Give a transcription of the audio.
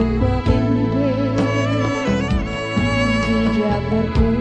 berpindah Bijak berpindah